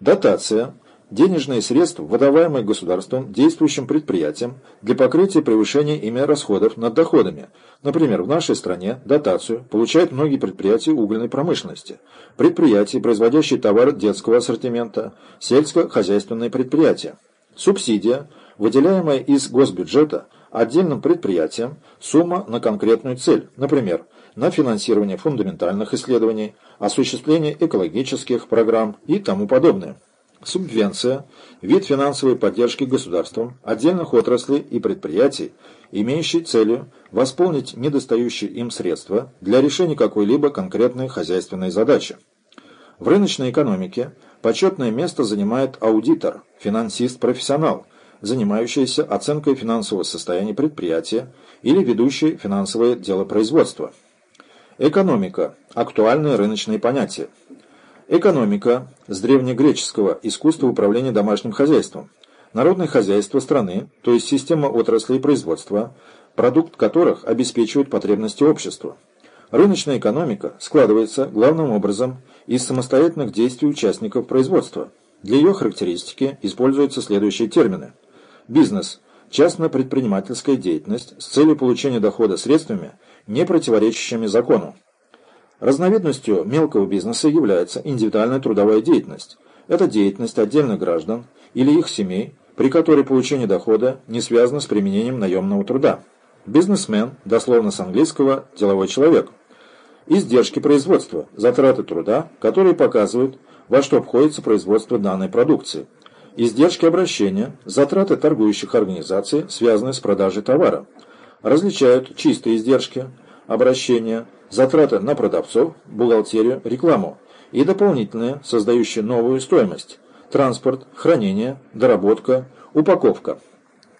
Дотация – денежные средства, выдаваемые государством действующим предприятиям для покрытия превышения ими расходов над доходами. Например, в нашей стране дотацию получают многие предприятия угольной промышленности, предприятия, производящие товары детского ассортимента, сельскохозяйственные предприятия. Субсидия, выделяемая из госбюджета отдельным предприятиям, сумма на конкретную цель, например, на финансирование фундаментальных исследований, осуществление экологических программ и тому подобное. Субвенция – вид финансовой поддержки государством отдельных отраслей и предприятий, имеющий целью восполнить недостающие им средства для решения какой-либо конкретной хозяйственной задачи. В рыночной экономике почетное место занимает аудитор, финансист-профессионал, занимающийся оценкой финансового состояния предприятия или ведущий финансовое дело производства. Экономика – актуальное рыночное понятие. Экономика с древнегреческого искусство управления домашним хозяйством. Народное хозяйство страны, то есть система отраслей производства, продукт которых обеспечивает потребности общества. Рыночная экономика складывается главным образом из самостоятельных действий участников производства. Для ее характеристики используются следующие термины. Бизнес – частно-предпринимательская деятельность с целью получения дохода средствами – не противоречащими закону. Разновидностью мелкого бизнеса является индивидуальная трудовая деятельность. Это деятельность отдельных граждан или их семей, при которой получение дохода не связано с применением наемного труда. Бизнесмен, дословно с английского «деловой человек». Издержки производства, затраты труда, которые показывают, во что обходится производство данной продукции. Издержки обращения, затраты торгующих организаций, связанные с продажей товара. Различают чистые издержки, обращения, затраты на продавцов, бухгалтерию, рекламу и дополнительные, создающие новую стоимость – транспорт, хранение, доработка, упаковка –